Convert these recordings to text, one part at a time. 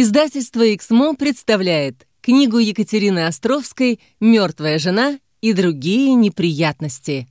Издательство «Эксмо» представляет книгу Екатерины Островской «Мертвая жена и другие неприятности».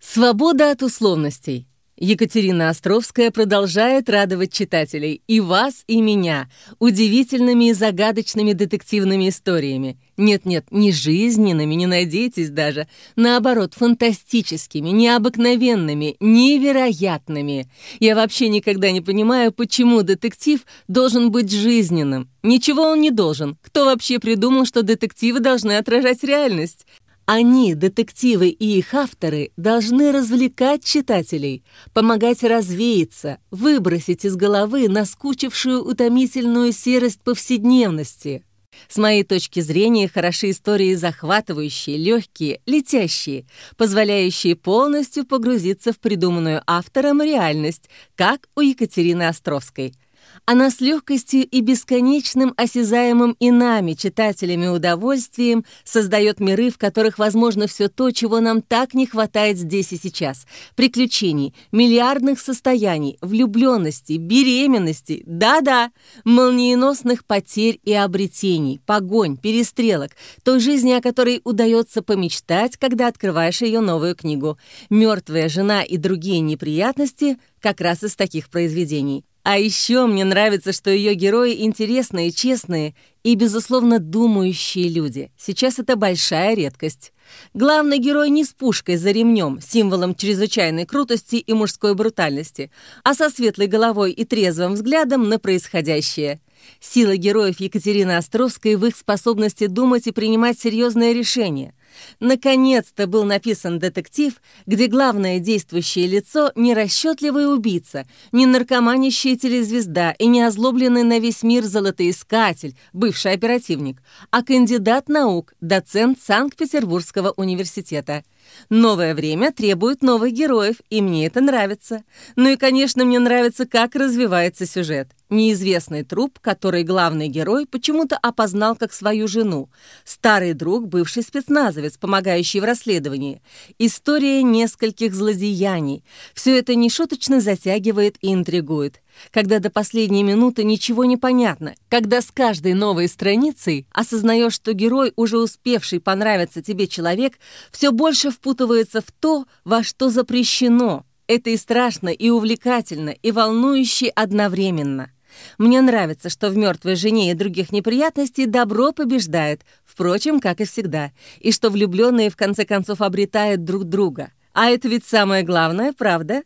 Свобода от условностей. Екатерина Островская продолжает радовать читателей, и вас, и меня, удивительными и загадочными детективными историями. Нет-нет, не жизненными, не надейтесь даже. Наоборот, фантастическими, необыкновенными, невероятными. Я вообще никогда не понимаю, почему детектив должен быть жизненным. Ничего он не должен. Кто вообще придумал, что детективы должны отражать реальность? Они, детективы и их авторы, должны развлекать читателей, помогать развеяться, выбросить из головы наскучившую утомительную серость повседневности. С моей точки зрения, хороши истории захватывающие, легкие, летящие, позволяющие полностью погрузиться в придуманную автором реальность, как у Екатерины Островской – она с легкостью и бесконечным осязаемым и нами, читателями, удовольствием создает миры, в которых возможно все то, чего нам так не хватает здесь и сейчас. Приключений, миллиардных состояний, влюбленности, беременности, да-да, молниеносных потерь и обретений, погонь, перестрелок, той жизни, о которой удается помечтать, когда открываешь ее новую книгу. «Мертвая жена и другие неприятности» как раз из таких произведений. А еще мне нравится, что ее герои интересные, честные и, безусловно, думающие люди. Сейчас это большая редкость. Главный герой не с пушкой за ремнем, символом чрезвычайной крутости и мужской брутальности, а со светлой головой и трезвым взглядом на происходящее. Сила героев Екатерины Островской в их способности думать и принимать серьезные решения. Наконец-то был написан детектив, где главное действующее лицо не расчетливый убийца, не наркоманящая телезвезда и не озлобленный на весь мир золотоискатель, бывший оперативник, а кандидат наук, доцент Санкт-Петербургского университета. Новое время требует новых героев, и мне это нравится. Ну и, конечно, мне нравится, как развивается сюжет. Неизвестный труп, который главный герой почему-то опознал как свою жену. Старый друг, бывший спецназовец, помогающий в расследовании. История нескольких злодеяний. Все это нешуточно затягивает и интригует когда до последней минуты ничего не понятно, когда с каждой новой страницей осознаешь, что герой, уже успевший понравиться тебе человек, все больше впутывается в то, во что запрещено. Это и страшно, и увлекательно, и волнующе одновременно. Мне нравится, что в «Мертвой жене» и других неприятностей добро побеждает, впрочем, как и всегда, и что влюбленные в конце концов обретают друг друга. А это ведь самое главное, правда?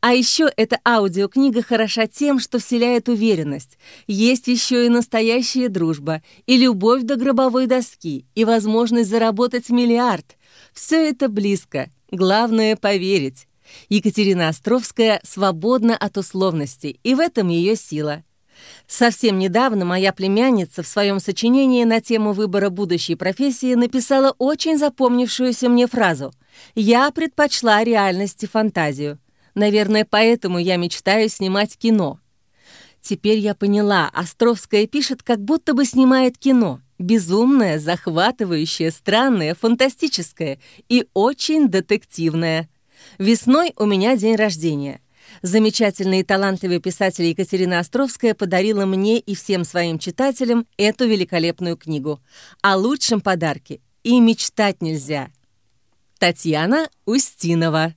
А еще эта аудиокнига хороша тем, что вселяет уверенность. Есть еще и настоящая дружба, и любовь до гробовой доски, и возможность заработать миллиард. Все это близко. Главное — поверить. Екатерина Островская свободна от условностей, и в этом ее сила. Совсем недавно моя племянница в своем сочинении на тему выбора будущей профессии написала очень запомнившуюся мне фразу «Я предпочла реальности фантазию». Наверное, поэтому я мечтаю снимать кино. Теперь я поняла, Островская пишет, как будто бы снимает кино. Безумное, захватывающее, странное, фантастическое и очень детективное. Весной у меня день рождения. Замечательная и талантливый писатель Екатерина Островская подарила мне и всем своим читателям эту великолепную книгу. О лучшем подарке и мечтать нельзя. Татьяна Устинова